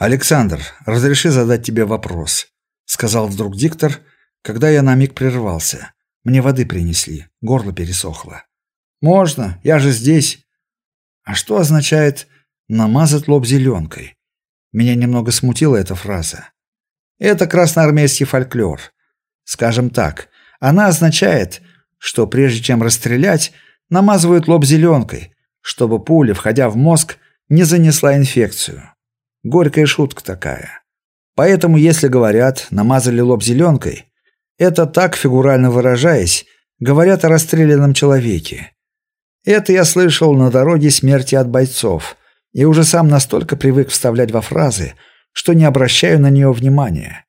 «Александр, разреши задать тебе вопрос», — сказал вдруг диктор, когда я на миг прервался. Мне воды принесли, горло пересохло. «Можно, я же здесь». А что означает «намазать лоб зеленкой»? Меня немного смутила эта фраза. Это красноармейский фольклор. Скажем так, она означает, что прежде чем расстрелять, намазывают лоб зеленкой, чтобы пуля, входя в мозг, не занесла инфекцию. Горькая шутка такая. Поэтому, если говорят «намазали лоб зеленкой», это так, фигурально выражаясь, говорят о расстрелянном человеке. Это я слышал на дороге смерти от бойцов, и уже сам настолько привык вставлять во фразы, что не обращаю на нее внимания.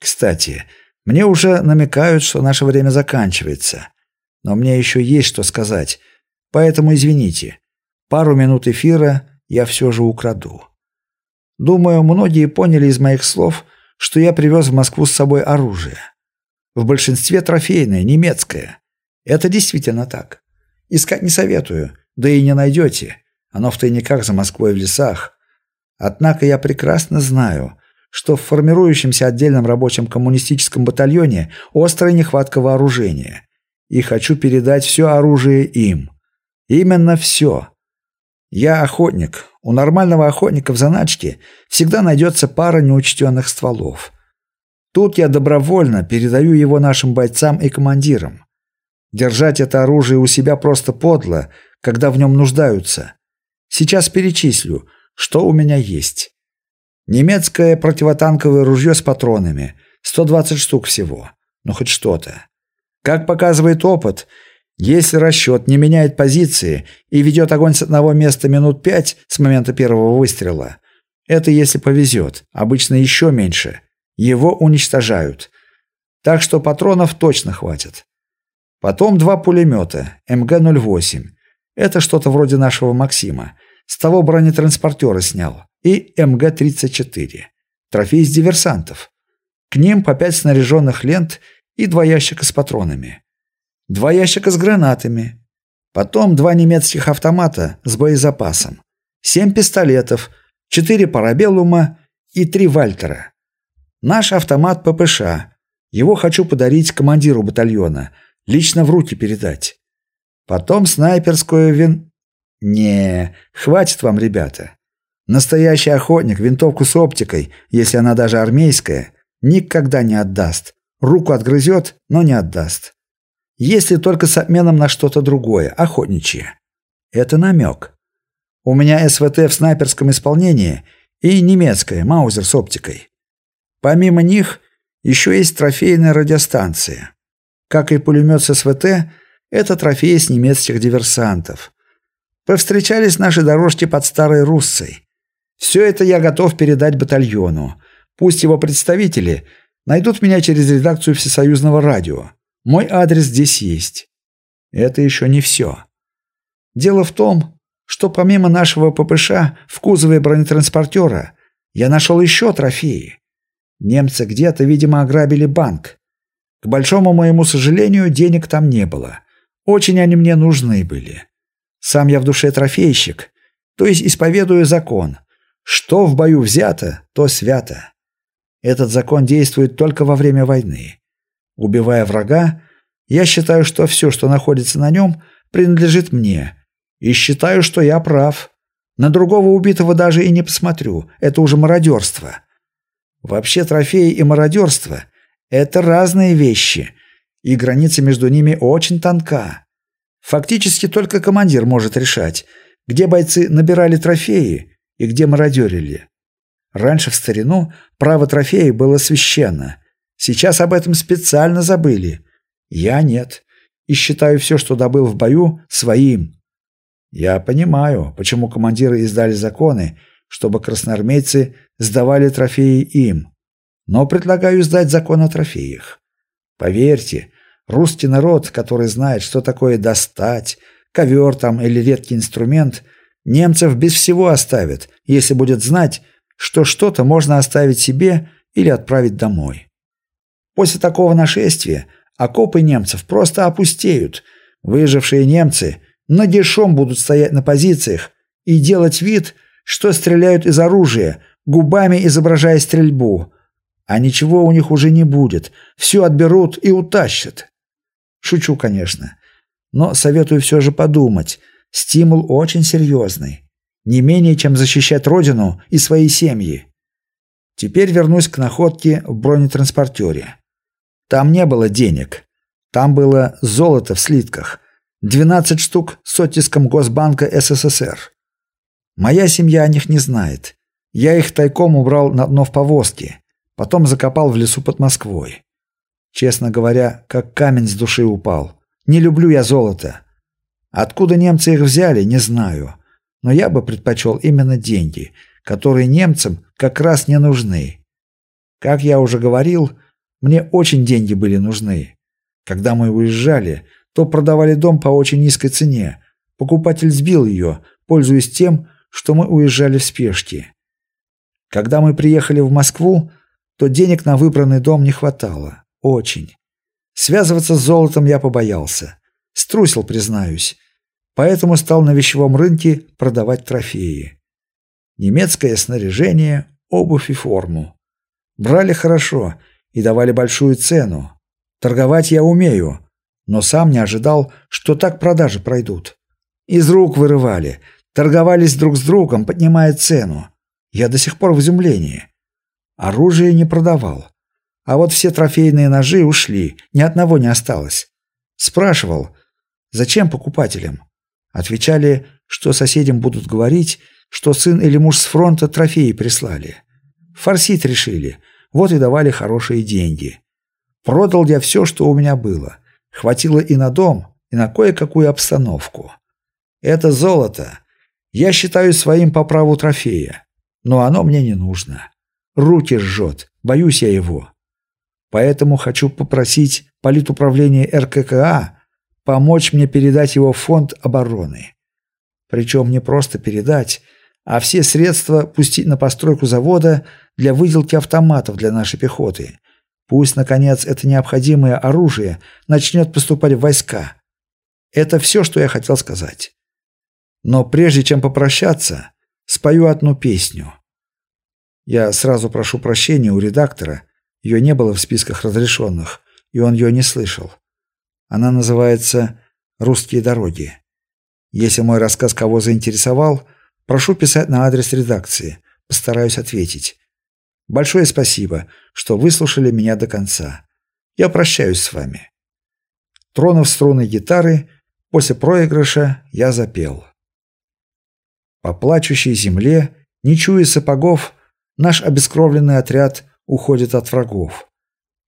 Кстати, мне уже намекают, что наше время заканчивается. Но мне еще есть что сказать, поэтому извините. Пару минут эфира я все же украду. Думаю, многие поняли из моих слов, что я привез в Москву с собой оружие. В большинстве трофейное, немецкое. Это действительно так. Искать не советую, да и не найдете. Оно в тайниках за Москвой в лесах. Однако я прекрасно знаю, что в формирующемся отдельном рабочем коммунистическом батальоне острая нехватка вооружения. И хочу передать все оружие им. Именно все. Я охотник. У нормального охотника в заначке всегда найдется пара неучтенных стволов. Тут я добровольно передаю его нашим бойцам и командирам. Держать это оружие у себя просто подло, когда в нем нуждаются. Сейчас перечислю, что у меня есть. Немецкое противотанковое ружье с патронами. 120 штук всего. Ну, хоть что-то. Как показывает опыт, если расчет не меняет позиции и ведет огонь с одного места минут пять с момента первого выстрела, это если повезет, обычно еще меньше, его уничтожают. Так что патронов точно хватит. Потом два пулемета МГ-08. Это что-то вроде нашего Максима. С того бронетранспортера снял. И МГ-34. Трофей из диверсантов. К ним по пять снаряженных лент и два ящика с патронами два ящика с гранатами, потом два немецких автомата с боезапасом, семь пистолетов, четыре парабеллума и три Вальтера. Наш автомат ППШ. Его хочу подарить командиру батальона, лично в руки передать. Потом снайперскую вин... Не, хватит вам, ребята. Настоящий охотник винтовку с оптикой, если она даже армейская, никогда не отдаст. Руку отгрызет, но не отдаст если только с обменом на что-то другое, охотничье. Это намек. У меня СВТ в снайперском исполнении и немецкая Маузер с оптикой. Помимо них еще есть трофейная радиостанция. Как и пулемет с СВТ, это трофей с немецких диверсантов. Повстречались наши дорожки под Старой Руссой. Все это я готов передать батальону. Пусть его представители найдут меня через редакцию Всесоюзного радио. Мой адрес здесь есть. Это еще не все. Дело в том, что помимо нашего ППШ в кузове бронетранспортера я нашел еще трофеи. Немцы где-то, видимо, ограбили банк. К большому моему сожалению, денег там не было. Очень они мне нужны были. Сам я в душе трофейщик, то есть исповедую закон. Что в бою взято, то свято. Этот закон действует только во время войны. Убивая врага, я считаю, что все, что находится на нем, принадлежит мне. И считаю, что я прав. На другого убитого даже и не посмотрю. Это уже мародерство. Вообще трофеи и мародерство – это разные вещи, и граница между ними очень тонка. Фактически только командир может решать, где бойцы набирали трофеи и где мародерили. Раньше в старину право трофея было священно – Сейчас об этом специально забыли. Я нет. И считаю все, что добыл в бою, своим. Я понимаю, почему командиры издали законы, чтобы красноармейцы сдавали трофеи им. Но предлагаю сдать закон о трофеях. Поверьте, русский народ, который знает, что такое достать, ковер там или редкий инструмент, немцев без всего оставит, если будет знать, что что-то можно оставить себе или отправить домой. После такого нашествия окопы немцев просто опустеют. Выжившие немцы нагишом будут стоять на позициях и делать вид, что стреляют из оружия, губами изображая стрельбу. А ничего у них уже не будет. Все отберут и утащат. Шучу, конечно. Но советую все же подумать. Стимул очень серьезный. Не менее, чем защищать родину и свои семьи. Теперь вернусь к находке в бронетранспортере. Там не было денег. Там было золото в слитках. 12 штук с оттиском Госбанка СССР. Моя семья о них не знает. Я их тайком убрал на дно в повозке, потом закопал в лесу под Москвой. Честно говоря, как камень с души упал. Не люблю я золото. Откуда немцы их взяли, не знаю. Но я бы предпочел именно деньги, которые немцам как раз не нужны. Как я уже говорил, мне очень деньги были нужны. Когда мы уезжали, то продавали дом по очень низкой цене. Покупатель сбил ее, пользуясь тем, что мы уезжали в спешке. Когда мы приехали в Москву, то денег на выбранный дом не хватало. Очень. Связываться с золотом я побоялся. Струсил, признаюсь. Поэтому стал на вещевом рынке продавать трофеи. Немецкое снаряжение, обувь и форму. Брали хорошо и давали большую цену. Торговать я умею, но сам не ожидал, что так продажи пройдут. Из рук вырывали, торговались друг с другом, поднимая цену. Я до сих пор в изумлении. Оружие не продавал. А вот все трофейные ножи ушли, ни одного не осталось. Спрашивал, зачем покупателям? Отвечали, что соседям будут говорить, что сын или муж с фронта трофеи прислали. Форсить решили, вот и давали хорошие деньги. Продал я все, что у меня было. Хватило и на дом, и на кое-какую обстановку. Это золото. Я считаю своим по праву трофея. Но оно мне не нужно. Руки жжет, боюсь я его. Поэтому хочу попросить политуправление РККА помочь мне передать его в фонд обороны. Причем не просто передать, а все средства пустить на постройку завода для выделки автоматов для нашей пехоты. Пусть, наконец, это необходимое оружие начнет поступать в войска. Это все, что я хотел сказать. Но прежде чем попрощаться, спою одну песню. Я сразу прошу прощения у редактора, ее не было в списках разрешенных, и он ее не слышал. Она называется «Русские дороги». Если мой рассказ кого заинтересовал, прошу писать на адрес редакции, постараюсь ответить. Большое спасибо, что выслушали меня до конца. Я прощаюсь с вами. Тронув струны гитары, после проигрыша я запел. По плачущей земле, не чуя сапогов, наш обескровленный отряд уходит от врагов.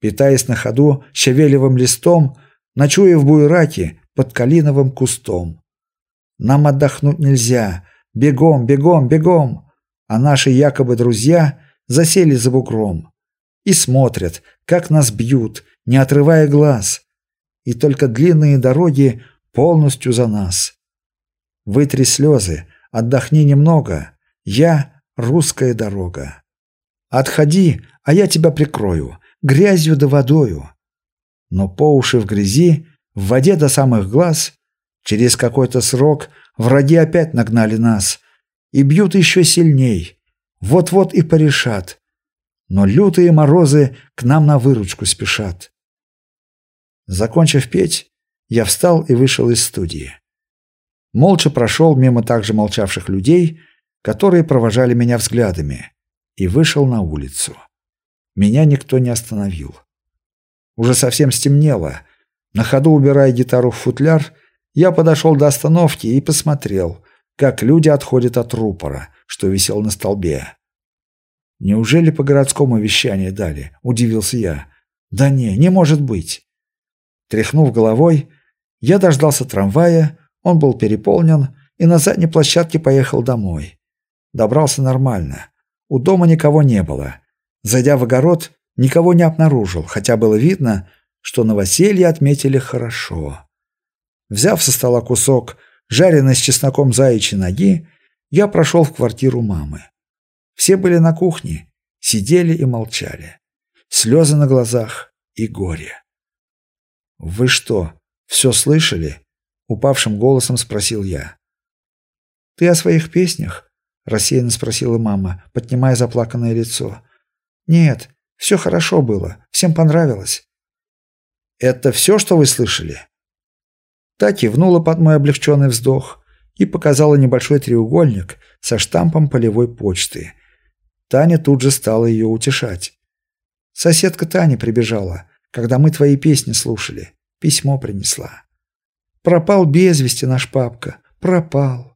Питаясь на ходу щавелевым листом, ночуя в буераке под калиновым кустом. Нам отдохнуть нельзя. Бегом, бегом, бегом. А наши якобы друзья засели за бугром и смотрят, как нас бьют, не отрывая глаз. И только длинные дороги полностью за нас. Вытри слезы, отдохни немного. Я русская дорога. Отходи, а я тебя прикрою, грязью да водою. Но по уши в грязи, в воде до самых глаз, через какой-то срок враги опять нагнали нас и бьют еще сильней. Вот-вот и порешат. Но лютые морозы к нам на выручку спешат. Закончив петь, я встал и вышел из студии. Молча прошел мимо также молчавших людей, которые провожали меня взглядами и вышел на улицу. Меня никто не остановил. Уже совсем стемнело. На ходу убирая гитару в футляр, я подошел до остановки и посмотрел, как люди отходят от рупора, что висел на столбе. «Неужели по городскому вещанию дали?» – удивился я. «Да не, не может быть». Тряхнув головой, я дождался трамвая, он был переполнен, и на задней площадке поехал домой. Добрался нормально. У дома никого не было. Зайдя в огород, никого не обнаружил, хотя было видно, что новоселье отметили хорошо. Взяв со стола кусок жареной с чесноком заячьей ноги, я прошел в квартиру мамы. Все были на кухне, сидели и молчали. Слезы на глазах и горе. «Вы что, все слышали?» — упавшим голосом спросил я. «Ты о своих песнях?» рассеянно спросила мама, поднимая заплаканное лицо. Нет, все хорошо было, всем понравилось. Это все, что вы слышали? Та кивнула под мой облегченный вздох и показала небольшой треугольник со штампом полевой почты. Таня тут же стала ее утешать. Соседка Таня прибежала, когда мы твои песни слушали. Письмо принесла. Пропал без вести наш папка. Пропал.